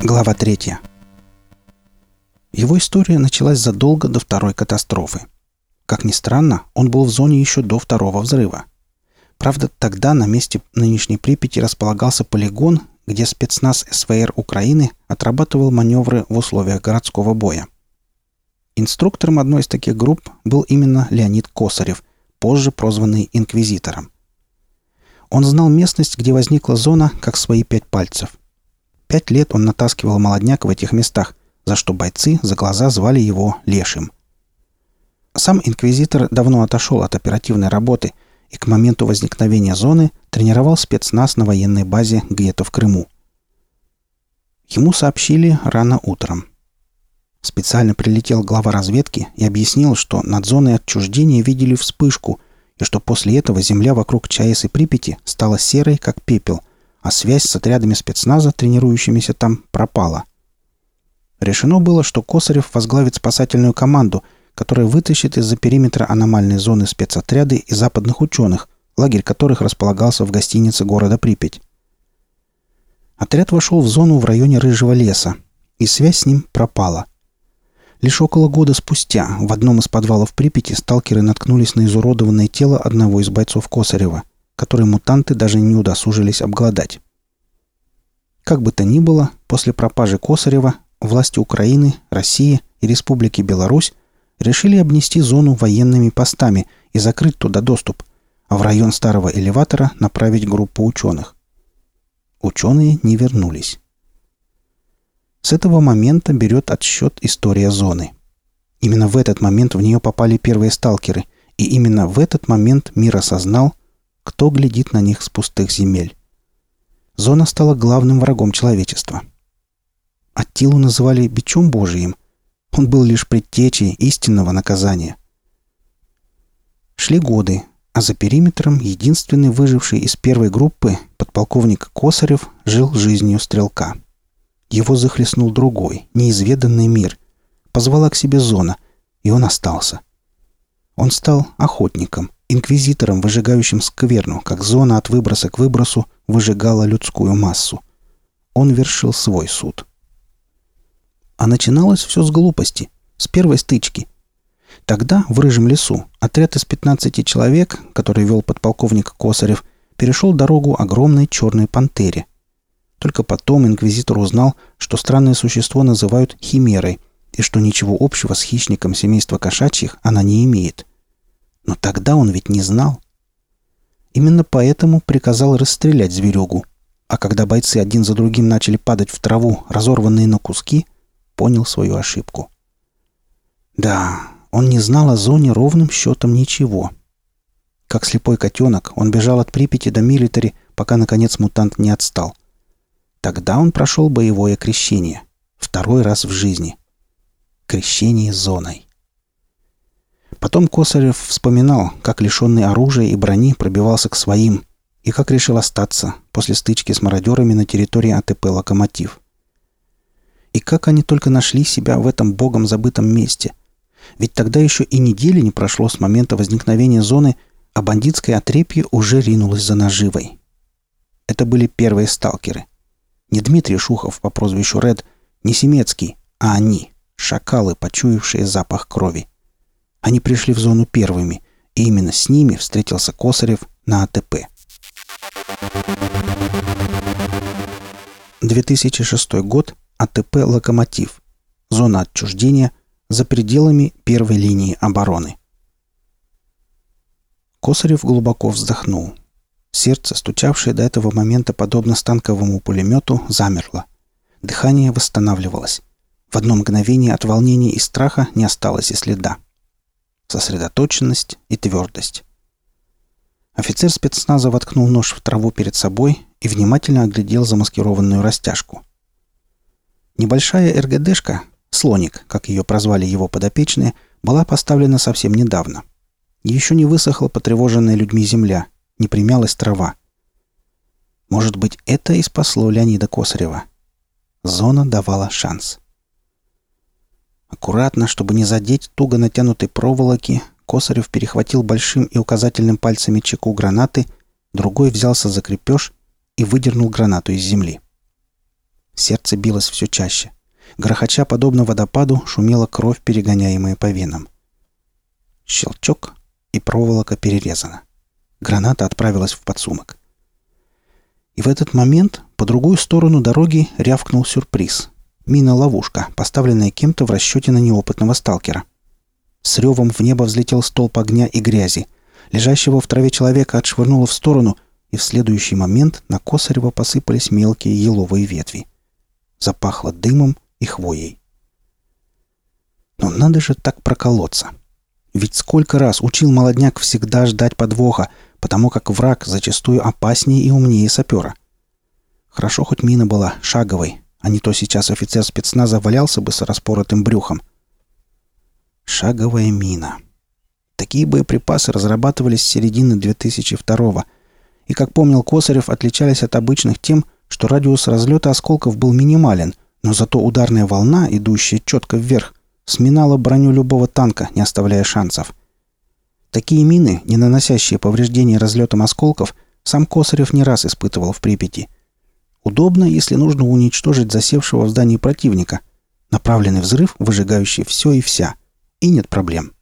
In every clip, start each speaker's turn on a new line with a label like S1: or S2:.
S1: Глава 3. Его история началась задолго до второй катастрофы. Как ни странно, он был в зоне еще до второго взрыва. Правда, тогда на месте нынешней Припяти располагался полигон, где спецназ СВР Украины отрабатывал маневры в условиях городского боя. Инструктором одной из таких групп был именно Леонид Косарев, позже прозванный Инквизитором. Он знал местность, где возникла зона, как свои пять пальцев. Пять лет он натаскивал молодняк в этих местах, за что бойцы за глаза звали его Лешим. Сам инквизитор давно отошел от оперативной работы и к моменту возникновения зоны тренировал спецназ на военной базе где-то в Крыму. Ему сообщили рано утром. Специально прилетел глава разведки и объяснил, что над зоной отчуждения видели вспышку и что после этого земля вокруг ЧАЭС и Припяти стала серой, как пепел, а связь с отрядами спецназа, тренирующимися там, пропала. Решено было, что Косарев возглавит спасательную команду, которая вытащит из-за периметра аномальной зоны спецотряды и западных ученых, лагерь которых располагался в гостинице города Припять. Отряд вошел в зону в районе Рыжего леса, и связь с ним пропала. Лишь около года спустя в одном из подвалов Припяти сталкеры наткнулись на изуродованное тело одного из бойцов Косарева – который мутанты даже не удосужились обглодать. Как бы то ни было, после пропажи Косарева власти Украины, России и Республики Беларусь решили обнести зону военными постами и закрыть туда доступ, а в район старого элеватора направить группу ученых. Ученые не вернулись. С этого момента берет отсчет история зоны. Именно в этот момент в нее попали первые сталкеры, и именно в этот момент мир осознал, кто глядит на них с пустых земель. Зона стала главным врагом человечества. Аттилу называли бичом Божиим. Он был лишь предтечей истинного наказания. Шли годы, а за периметром единственный выживший из первой группы, подполковник Косарев, жил жизнью стрелка. Его захлестнул другой, неизведанный мир. Позвала к себе зона, и он остался. Он стал охотником – инквизитором, выжигающим скверну, как зона от выброса к выбросу выжигала людскую массу. Он вершил свой суд. А начиналось все с глупости, с первой стычки. Тогда, в Рыжем лесу, отряд из 15 человек, который вел подполковник Косарев, перешел дорогу огромной черной пантере. Только потом инквизитор узнал, что странное существо называют химерой, и что ничего общего с хищником семейства кошачьих она не имеет. Но тогда он ведь не знал. Именно поэтому приказал расстрелять зверюгу. А когда бойцы один за другим начали падать в траву, разорванные на куски, понял свою ошибку. Да, он не знал о зоне ровным счетом ничего. Как слепой котенок, он бежал от Припяти до Милитари, пока, наконец, мутант не отстал. Тогда он прошел боевое крещение. Второй раз в жизни. Крещение зоной. Потом Косарев вспоминал, как лишенный оружия и брони пробивался к своим, и как решил остаться после стычки с мародерами на территории АТП «Локомотив». И как они только нашли себя в этом богом забытом месте. Ведь тогда еще и недели не прошло с момента возникновения зоны, а бандитское отрепье уже ринулось за наживой. Это были первые сталкеры. Не Дмитрий Шухов по прозвищу Ред, не Семецкий, а они, шакалы, почуявшие запах крови. Они пришли в зону первыми, и именно с ними встретился Косарев на АТП. 2006 год. АТП «Локомотив». Зона отчуждения за пределами первой линии обороны. Косарев глубоко вздохнул. Сердце, стучавшее до этого момента подобно станковому пулемету, замерло. Дыхание восстанавливалось. В одно мгновение от волнения и страха не осталось и следа сосредоточенность и твердость. Офицер спецназа воткнул нож в траву перед собой и внимательно оглядел замаскированную растяжку. Небольшая РГДшка, слоник, как ее прозвали его подопечные, была поставлена совсем недавно. Еще не высохла потревоженная людьми земля, не примялась трава. Может быть, это и спасло Леонида Косарева. Зона давала шанс. Аккуратно, чтобы не задеть туго натянутой проволоки, Косарев перехватил большим и указательным пальцами чеку гранаты, другой взялся за крепеж и выдернул гранату из земли. Сердце билось все чаще. Грохоча, подобно водопаду, шумела кровь, перегоняемая по венам. Щелчок, и проволока перерезана. Граната отправилась в подсумок. И в этот момент по другую сторону дороги рявкнул сюрприз. Мина-ловушка, поставленная кем-то в расчете на неопытного сталкера. С ревом в небо взлетел столб огня и грязи. Лежащего в траве человека отшвырнуло в сторону, и в следующий момент на Косарева посыпались мелкие еловые ветви. Запахло дымом и хвоей. Но надо же так проколоться. Ведь сколько раз учил молодняк всегда ждать подвоха, потому как враг зачастую опаснее и умнее сапера. Хорошо хоть мина была шаговой, а не то сейчас офицер спецназа валялся бы с распоротым брюхом. Шаговая мина. Такие боеприпасы разрабатывались с середины 2002 и, как помнил Косарев, отличались от обычных тем, что радиус разлета осколков был минимален, но зато ударная волна, идущая четко вверх, сминала броню любого танка, не оставляя шансов. Такие мины, не наносящие повреждений разлетом осколков, сам Косарев не раз испытывал в Припяти. Удобно, если нужно уничтожить засевшего в здании противника. Направленный взрыв, выжигающий все и вся. И нет проблем.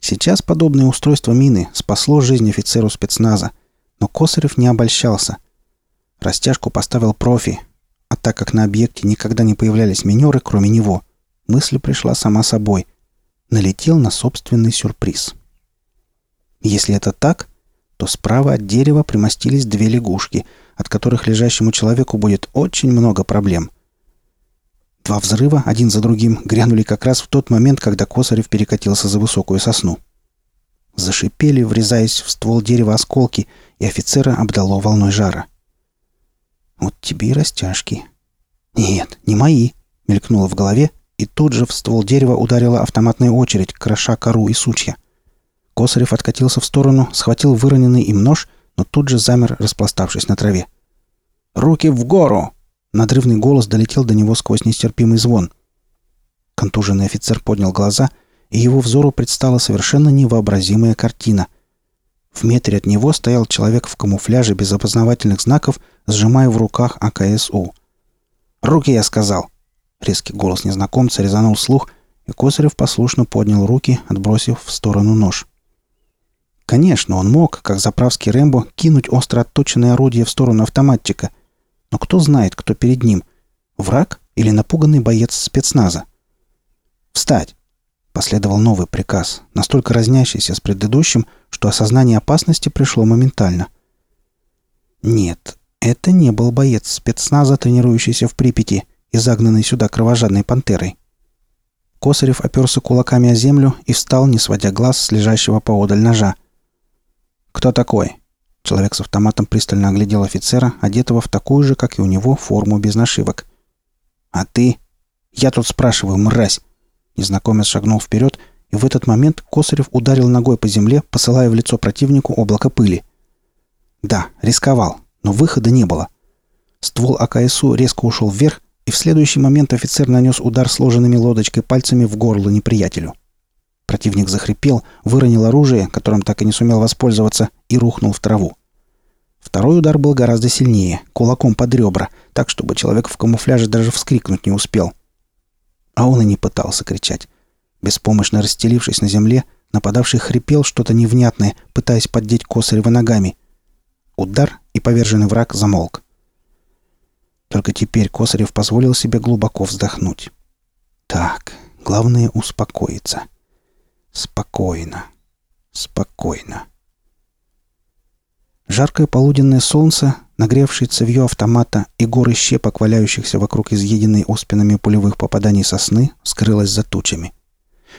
S1: Сейчас подобное устройство мины спасло жизнь офицеру спецназа, но Косарев не обольщался. Растяжку поставил профи, а так как на объекте никогда не появлялись минеры, кроме него, мысль пришла сама собой. Налетел на собственный сюрприз. Если это так, то справа от дерева примостились две лягушки, от которых лежащему человеку будет очень много проблем. Два взрыва, один за другим, грянули как раз в тот момент, когда Косарев перекатился за высокую сосну. Зашипели, врезаясь в ствол дерева осколки, и офицера обдало волной жара. «Вот тебе и растяжки». «Нет, не мои», — мелькнуло в голове, и тут же в ствол дерева ударила автоматная очередь, кроша кору и сучья — Косарев откатился в сторону, схватил выроненный им нож, но тут же замер, распластавшись на траве. «Руки в гору!» Надрывный голос долетел до него сквозь нестерпимый звон. Контуженный офицер поднял глаза, и его взору предстала совершенно невообразимая картина. В метре от него стоял человек в камуфляже без опознавательных знаков, сжимая в руках АКСУ. «Руки, я сказал!» Резкий голос незнакомца резанул слух, и Косарев послушно поднял руки, отбросив в сторону нож. Конечно, он мог, как заправский Рэмбо, кинуть остро отточенное орудие в сторону автоматчика. Но кто знает, кто перед ним? Враг или напуганный боец спецназа? «Встать!» Последовал новый приказ, настолько разнящийся с предыдущим, что осознание опасности пришло моментально. Нет, это не был боец спецназа, тренирующийся в Припяти и загнанный сюда кровожадной пантерой. Косарев оперся кулаками о землю и встал, не сводя глаз с лежащего поодаль ножа – «Кто такой?» Человек с автоматом пристально оглядел офицера, одетого в такую же, как и у него, форму без нашивок. «А ты?» «Я тут спрашиваю, мразь!» Незнакомец шагнул вперед, и в этот момент Косарев ударил ногой по земле, посылая в лицо противнику облако пыли. Да, рисковал, но выхода не было. Ствол АКСУ резко ушел вверх, и в следующий момент офицер нанес удар сложенными лодочкой пальцами в горло неприятелю. Противник захрипел, выронил оружие, которым так и не сумел воспользоваться, и рухнул в траву. Второй удар был гораздо сильнее, кулаком под ребра, так, чтобы человек в камуфляже даже вскрикнуть не успел. А он и не пытался кричать. Беспомощно расстелившись на земле, нападавший хрипел что-то невнятное, пытаясь поддеть Косарева ногами. Удар, и поверженный враг замолк. Только теперь Косарев позволил себе глубоко вздохнуть. Так, главное успокоиться. — Спокойно. Спокойно. Жаркое полуденное солнце, нагревшее цевьё автомата и горы щепок, валяющихся вокруг изъеденной оспинами пулевых попаданий сосны, скрылось за тучами.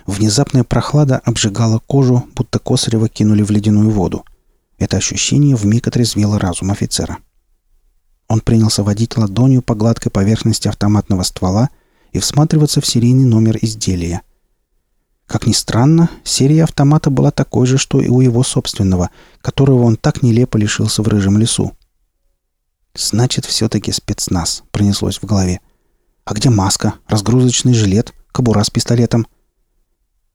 S1: Внезапная прохлада обжигала кожу, будто Косарева кинули в ледяную воду. Это ощущение вмиг отрезвило разум офицера. Он принялся водить ладонью по гладкой поверхности автоматного ствола и всматриваться в серийный номер изделия. Как ни странно, серия автомата была такой же, что и у его собственного, которого он так нелепо лишился в рыжем лесу. «Значит, все-таки спецназ», — пронеслось в голове. «А где маска, разгрузочный жилет, кобура с пистолетом?»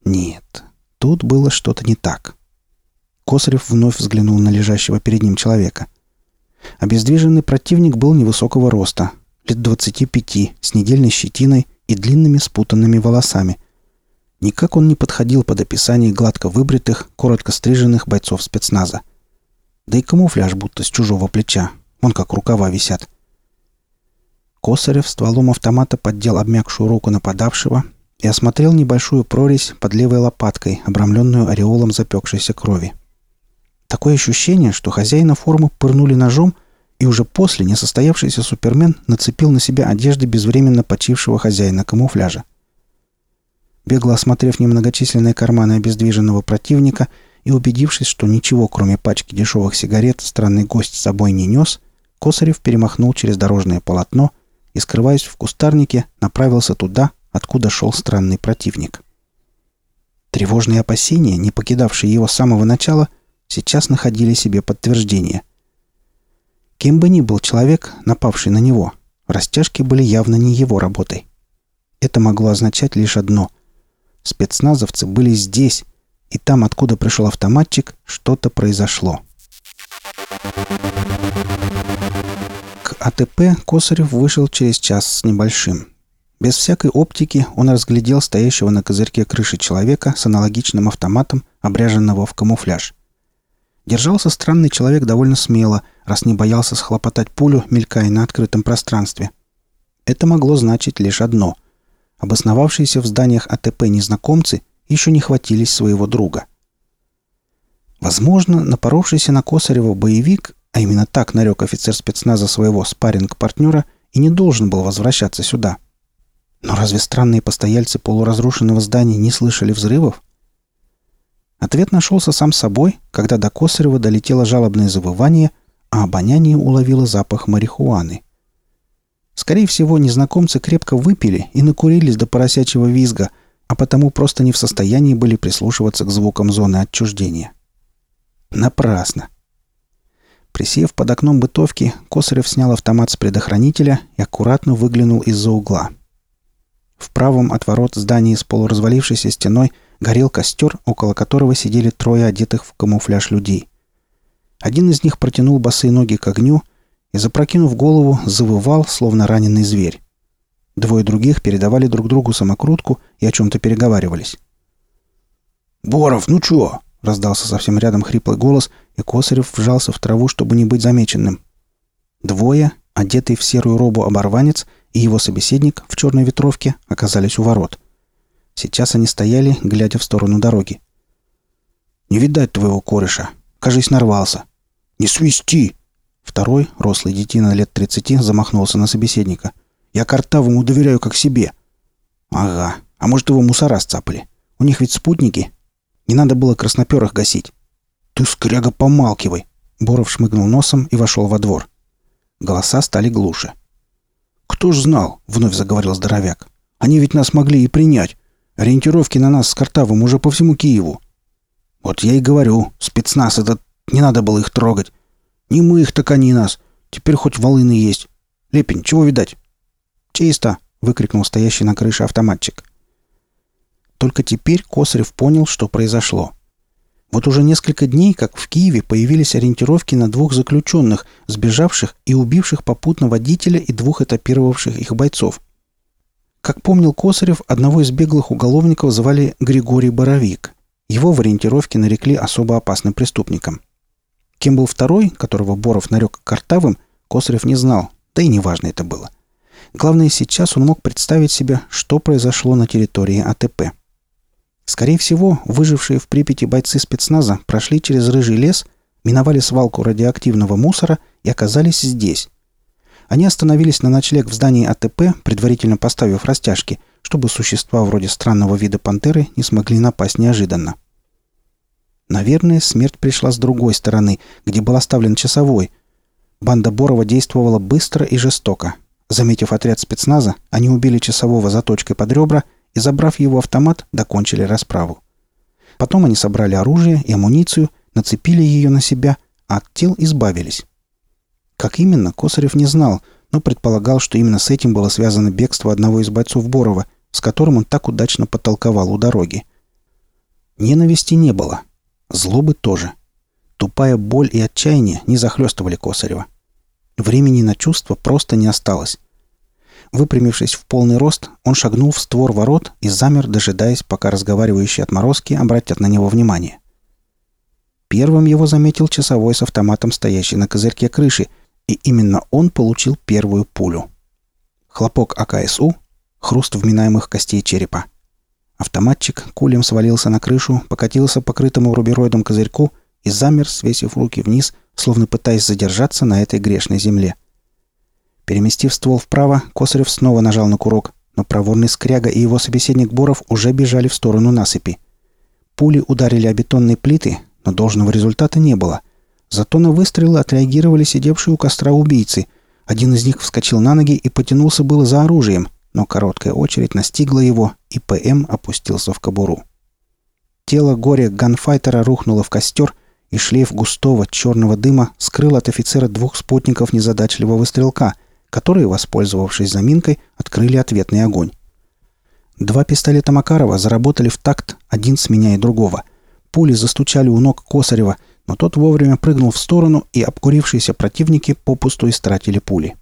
S1: «Нет, тут было что-то не так». Косарев вновь взглянул на лежащего перед ним человека. Обездвиженный противник был невысокого роста. лет двадцати пяти, с недельной щетиной и длинными спутанными волосами. Никак он не подходил под описание гладко выбритых, коротко стриженных бойцов спецназа. Да и камуфляж будто с чужого плеча. Вон как рукава висят. Косарев стволом автомата поддел обмякшую руку нападавшего и осмотрел небольшую прорезь под левой лопаткой, обрамленную ореолом запекшейся крови. Такое ощущение, что хозяина формы пырнули ножом, и уже после несостоявшийся супермен нацепил на себя одежды безвременно почившего хозяина камуфляжа. Бегло осмотрев немногочисленные карманы обездвиженного противника и убедившись, что ничего, кроме пачки дешевых сигарет, странный гость с собой не нес, Косарев перемахнул через дорожное полотно и, скрываясь в кустарнике, направился туда, откуда шел странный противник. Тревожные опасения, не покидавшие его с самого начала, сейчас находили себе подтверждение. Кем бы ни был человек, напавший на него, растяжки были явно не его работой. Это могло означать лишь одно — Спецназовцы были здесь, и там, откуда пришел автоматчик, что-то произошло. К АТП Косарев вышел через час с небольшим. Без всякой оптики он разглядел стоящего на козырьке крыши человека с аналогичным автоматом, обряженного в камуфляж. Держался странный человек довольно смело, раз не боялся схлопотать пулю, мелькая на открытом пространстве. Это могло значить лишь одно. Обосновавшиеся в зданиях АТП незнакомцы еще не хватились своего друга. Возможно, напоровшийся на Косарева боевик, а именно так нарек офицер спецназа своего спарринг-партнера, и не должен был возвращаться сюда. Но разве странные постояльцы полуразрушенного здания не слышали взрывов? Ответ нашелся сам собой, когда до Косарева долетело жалобное завывание, а обоняние уловило запах марихуаны. Скорее всего, незнакомцы крепко выпили и накурились до поросячьего визга, а потому просто не в состоянии были прислушиваться к звукам зоны отчуждения. Напрасно. Присев под окном бытовки, Косарев снял автомат с предохранителя и аккуратно выглянул из-за угла. В правом от ворот здания с полуразвалившейся стеной горел костер, около которого сидели трое одетых в камуфляж людей. Один из них протянул босые ноги к огню — и, запрокинув голову, завывал, словно раненый зверь. Двое других передавали друг другу самокрутку и о чем-то переговаривались. «Боров, ну чё?» — раздался совсем рядом хриплый голос, и Косарев вжался в траву, чтобы не быть замеченным. Двое, одетый в серую робу оборванец и его собеседник в черной ветровке, оказались у ворот. Сейчас они стояли, глядя в сторону дороги. «Не видать твоего кореша. Кажись, нарвался». «Не свисти!» Второй, рослый детина лет тридцати, замахнулся на собеседника. «Я Картавому доверяю как себе». «Ага. А может, его мусора сцапали? У них ведь спутники. Не надо было красноперых гасить». «Ты, скряга, помалкивай!» Боров шмыгнул носом и вошел во двор. Голоса стали глуше. «Кто ж знал?» — вновь заговорил здоровяк. «Они ведь нас могли и принять. Ориентировки на нас с Картавым уже по всему Киеву». «Вот я и говорю, спецназ этот, не надо было их трогать. Не мы их, так они нас. Теперь хоть волыны есть. Лепень, чего видать?» «Чисто!» — выкрикнул стоящий на крыше автоматчик. Только теперь Косарев понял, что произошло. Вот уже несколько дней, как в Киеве появились ориентировки на двух заключенных, сбежавших и убивших попутно водителя и двух этапировавших их бойцов. Как помнил Косарев, одного из беглых уголовников звали Григорий Боровик. Его в ориентировке нарекли особо опасным преступником – Кем был второй, которого Боров нарек картавым, Косарев не знал, да и неважно это было. Главное, сейчас он мог представить себе, что произошло на территории АТП. Скорее всего, выжившие в Припяти бойцы спецназа прошли через рыжий лес, миновали свалку радиоактивного мусора и оказались здесь. Они остановились на ночлег в здании АТП, предварительно поставив растяжки, чтобы существа вроде странного вида пантеры не смогли напасть неожиданно. Наверное, смерть пришла с другой стороны, где был оставлен часовой. Банда Борова действовала быстро и жестоко. Заметив отряд спецназа, они убили часового заточкой под ребра и, забрав его автомат, докончили расправу. Потом они собрали оружие и амуницию, нацепили ее на себя, а от тел избавились. Как именно, Косарев не знал, но предполагал, что именно с этим было связано бегство одного из бойцов Борова, с которым он так удачно потолковал у дороги. Ненависти не было, Злобы тоже. Тупая боль и отчаяние не захлестывали Косарева. Времени на чувства просто не осталось. Выпрямившись в полный рост, он шагнул в створ ворот и замер, дожидаясь, пока разговаривающие отморозки обратят на него внимание. Первым его заметил часовой с автоматом, стоящий на козырьке крыши, и именно он получил первую пулю. Хлопок АКСУ, хруст вминаемых костей черепа. Автоматчик кулем свалился на крышу, покатился покрытому рубероидом козырьку и замер, свесив руки вниз, словно пытаясь задержаться на этой грешной земле. Переместив ствол вправо, Косарев снова нажал на курок, но проворный скряга и его собеседник Боров уже бежали в сторону насыпи. Пули ударили о бетонные плиты, но должного результата не было. Зато на выстрелы отреагировали сидевшие у костра убийцы. Один из них вскочил на ноги и потянулся было за оружием, но короткая очередь настигла его, и ПМ опустился в кобуру. Тело горя ганфайтера рухнуло в костер, и шлейф густого черного дыма скрыл от офицера двух спутников незадачливого стрелка, которые, воспользовавшись заминкой, открыли ответный огонь. Два пистолета Макарова заработали в такт, один сменяя другого. Пули застучали у ног Косарева, но тот вовремя прыгнул в сторону, и обкурившиеся противники попусту истратили пули.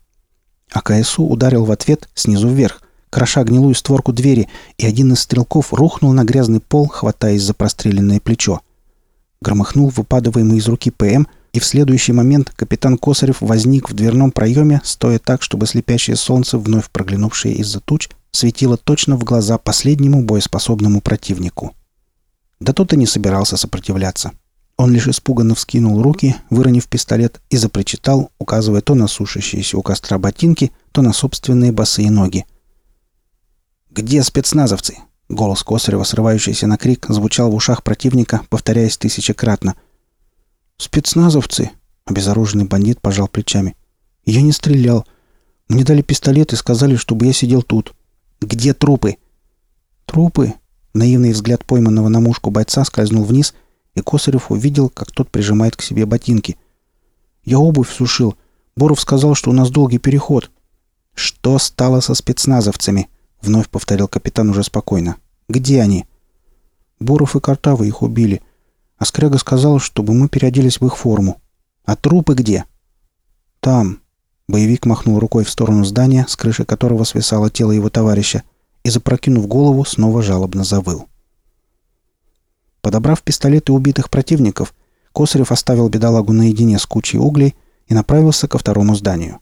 S1: АКСУ ударил в ответ снизу вверх, кроша гнилую створку двери, и один из стрелков рухнул на грязный пол, хватаясь за простреленное плечо. Громыхнул выпадываемый из руки ПМ, и в следующий момент капитан Косарев возник в дверном проеме, стоя так, чтобы слепящее солнце, вновь проглянувшее из-за туч, светило точно в глаза последнему боеспособному противнику. Да тот и не собирался сопротивляться. Он лишь испуганно вскинул руки, выронив пистолет, и запричитал, указывая то на сушащиеся у костра ботинки, то на собственные босые ноги. «Где спецназовцы?» Голос Косарева, срывающийся на крик, звучал в ушах противника, повторяясь тысячекратно. «Спецназовцы!» — обезоруженный бандит пожал плечами. «Я не стрелял. Мне дали пистолет и сказали, чтобы я сидел тут. Где трупы?» «Трупы?» Наивный взгляд пойманного на мушку бойца скользнул вниз, и Косарев увидел, как тот прижимает к себе ботинки. «Я обувь сушил. Боров сказал, что у нас долгий переход». «Что стало со спецназовцами?» — вновь повторил капитан уже спокойно. «Где они?» «Боров и Картавы их убили. А Скряга сказал, чтобы мы переоделись в их форму. А трупы где?» «Там». Боевик махнул рукой в сторону здания, с крыши которого свисало тело его товарища, и, запрокинув голову, снова жалобно завыл. Подобрав пистолеты убитых противников, Косарев оставил бедолагу наедине с кучей углей и направился ко второму зданию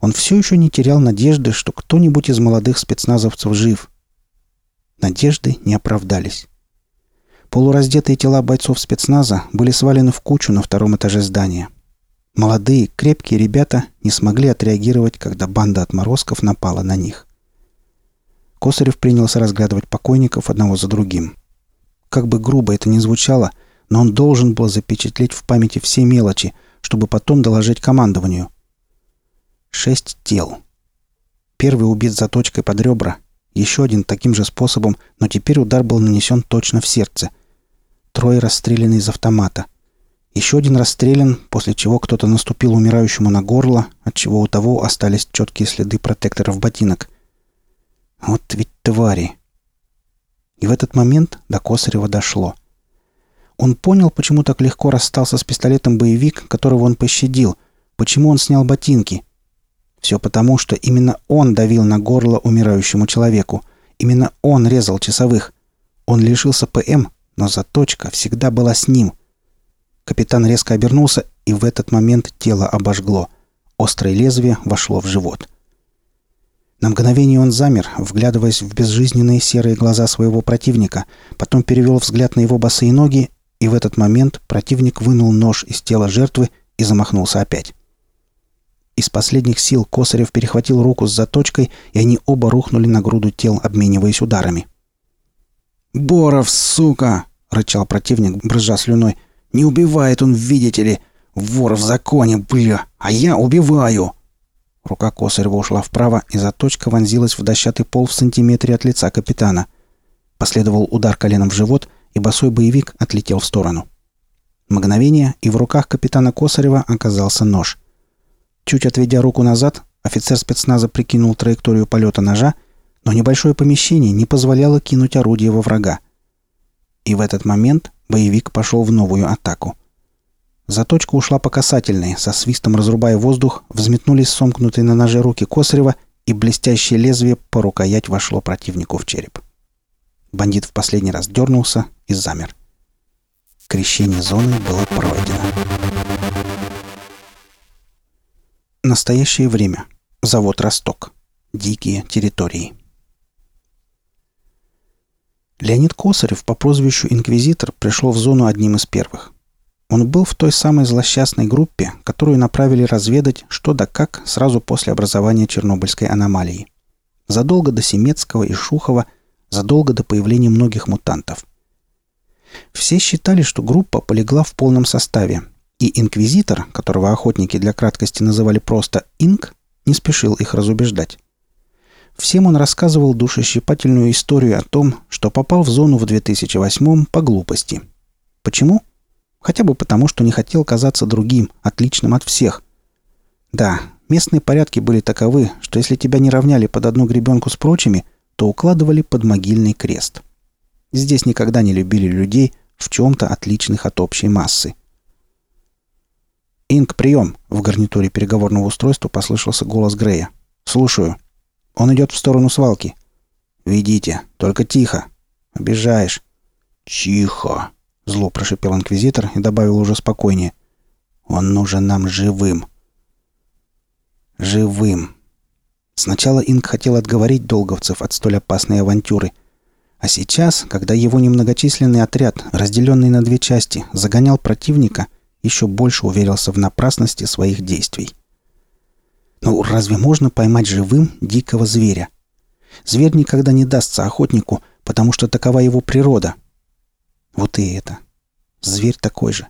S1: он все еще не терял надежды, что кто-нибудь из молодых спецназовцев жив. Надежды не оправдались. Полураздетые тела бойцов спецназа были свалены в кучу на втором этаже здания. Молодые, крепкие ребята не смогли отреагировать, когда банда отморозков напала на них. Косарев принялся разглядывать покойников одного за другим. Как бы грубо это ни звучало, но он должен был запечатлеть в памяти все мелочи, чтобы потом доложить командованию – Шесть тел. Первый убит заточкой под ребра, еще один таким же способом, но теперь удар был нанесен точно в сердце. Трое расстреляны из автомата. Еще один расстрелян, после чего кто-то наступил умирающему на горло, от чего у того остались четкие следы протекторов ботинок. Вот ведь твари! И в этот момент до Косарева дошло. Он понял, почему так легко расстался с пистолетом боевик, которого он пощадил, почему он снял ботинки — все потому, что именно он давил на горло умирающему человеку. Именно он резал часовых. Он лишился ПМ, но заточка всегда была с ним. Капитан резко обернулся, и в этот момент тело обожгло. Острое лезвие вошло в живот. На мгновение он замер, вглядываясь в безжизненные серые глаза своего противника, потом перевел взгляд на его босые ноги, и в этот момент противник вынул нож из тела жертвы и замахнулся опять. Из последних сил Косарев перехватил руку с заточкой, и они оба рухнули на груду тел, обмениваясь ударами. «Боров, сука!» — рычал противник, брызжа слюной. «Не убивает он, видите ли! Вор в законе, бля! А я убиваю!» Рука Косарева ушла вправо, и заточка вонзилась в дощатый пол в сантиметре от лица капитана. Последовал удар коленом в живот, и босой боевик отлетел в сторону. Мгновение, и в руках капитана Косарева оказался нож — Чуть отведя руку назад, офицер спецназа прикинул траекторию полета ножа, но небольшое помещение не позволяло кинуть орудие во врага. И в этот момент боевик пошел в новую атаку. Заточка ушла по касательной, со свистом разрубая воздух, взметнулись сомкнутые на ноже руки Косарева, и блестящее лезвие по рукоять вошло противнику в череп. Бандит в последний раз дернулся и замер. Крещение зоны было пройдено. Настоящее время. Завод «Росток». Дикие территории. Леонид Косарев по прозвищу «Инквизитор» пришел в зону одним из первых. Он был в той самой злосчастной группе, которую направили разведать что да как сразу после образования Чернобыльской аномалии. Задолго до Семецкого и Шухова, задолго до появления многих мутантов. Все считали, что группа полегла в полном составе, и инквизитор, которого охотники для краткости называли просто «инк», не спешил их разубеждать. Всем он рассказывал душещипательную историю о том, что попал в зону в 2008 по глупости. Почему? Хотя бы потому, что не хотел казаться другим, отличным от всех. Да, местные порядки были таковы, что если тебя не равняли под одну гребенку с прочими, то укладывали под могильный крест. Здесь никогда не любили людей в чем-то отличных от общей массы. «Инк, прием!» — в гарнитуре переговорного устройства послышался голос Грея. «Слушаю. Он идет в сторону свалки». «Ведите, только тихо. Обижаешь». «Тихо!» Зло прошипел инквизитор и добавил уже спокойнее. «Он нужен нам живым». «Живым». Сначала Инг хотел отговорить долговцев от столь опасной авантюры. А сейчас, когда его немногочисленный отряд, разделенный на две части, загонял противника, еще больше уверился в напрасности своих действий. Ну, разве можно поймать живым дикого зверя? Зверь никогда не дастся охотнику, потому что такова его природа — вот и это. Зверь такой же.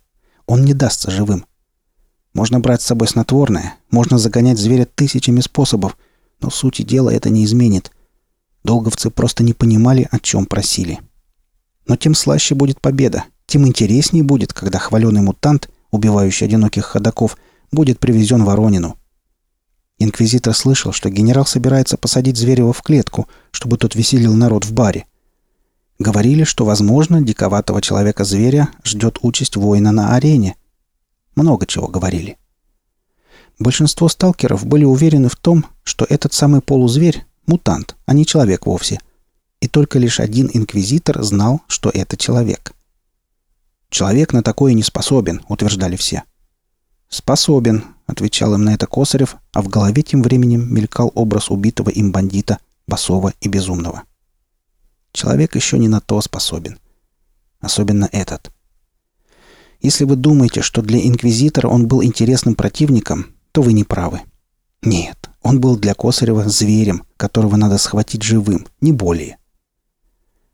S1: Он не дастся живым. Можно брать с собой снотворное, можно загонять зверя тысячами способов, но сути дела это не изменит. Долговцы просто не понимали, о чем просили. Но тем слаще будет победа, тем интереснее будет, когда хваленый мутант, убивающий одиноких ходаков, будет привезен Воронину. Инквизитор слышал, что генерал собирается посадить Зверева в клетку, чтобы тот веселил народ в баре. Говорили, что, возможно, диковатого человека-зверя ждет участь воина на арене. Много чего говорили. Большинство сталкеров были уверены в том, что этот самый полузверь – мутант, а не человек вовсе. И только лишь один инквизитор знал, что это человек. «Человек на такое не способен», – утверждали все. «Способен», – отвечал им на это Косарев, а в голове тем временем мелькал образ убитого им бандита, басова и безумного. Человек еще не на то способен. Особенно этот. Если вы думаете, что для Инквизитора он был интересным противником, то вы не правы. Нет, он был для Косарева зверем, которого надо схватить живым, не более.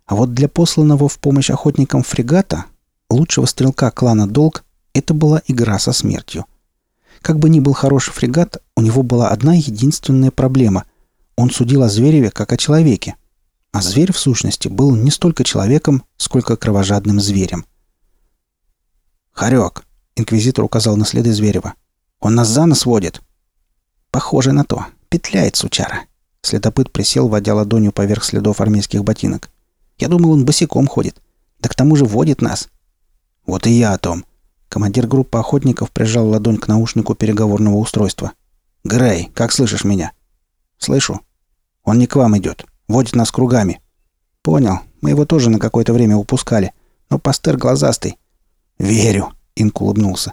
S1: А вот для посланного в помощь охотникам фрегата, лучшего стрелка клана Долг, это была игра со смертью. Как бы ни был хороший фрегат, у него была одна единственная проблема. Он судил о Звереве как о человеке, а зверь, в сущности, был не столько человеком, сколько кровожадным зверем. «Хорек!» — инквизитор указал на следы Зверева. «Он нас за нос водит!» «Похоже на то. Петляет, сучара!» Следопыт присел, водя ладонью поверх следов армейских ботинок. «Я думал, он босиком ходит. Да к тому же водит нас!» «Вот и я о том!» Командир группы охотников прижал ладонь к наушнику переговорного устройства. «Грей, как слышишь меня?» «Слышу. Он не к вам идет. Водит нас кругами». «Понял. Мы его тоже на какое-то время упускали. Но пастер глазастый». «Верю», — Инк улыбнулся.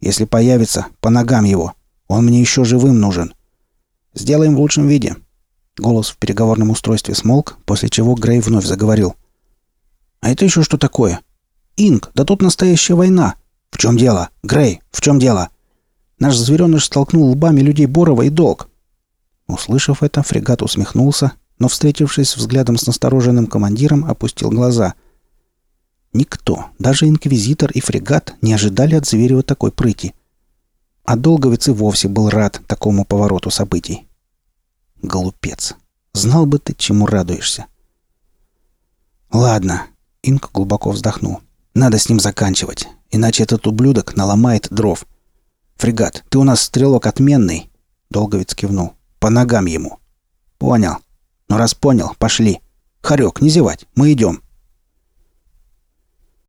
S1: «Если появится, по ногам его. Он мне еще живым нужен». «Сделаем в лучшем виде». Голос в переговорном устройстве смолк, после чего Грей вновь заговорил. «А это еще что такое?» «Инк, да тут настоящая война!» «В чем дело? Грей, в чем дело?» «Наш звереныш столкнул лбами людей Борова и Долг». Услышав это, фрегат усмехнулся но, встретившись взглядом с настороженным командиром, опустил глаза. Никто, даже инквизитор и фрегат, не ожидали от Зверева такой прыти. А Долговец и вовсе был рад такому повороту событий. Глупец. Знал бы ты, чему радуешься. Ладно, Инк глубоко вздохнул. Надо с ним заканчивать, иначе этот ублюдок наломает дров. Фрегат, ты у нас стрелок отменный. Долговец кивнул. По ногам ему. Понял. Ну раз понял, пошли. Харек, не зевать, мы идем.